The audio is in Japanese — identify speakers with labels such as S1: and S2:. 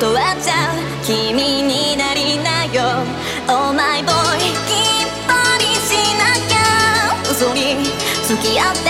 S1: 断っちゃう。君になりなよ。Oh my boy きっぱりしなきゃ。嘘に付き合って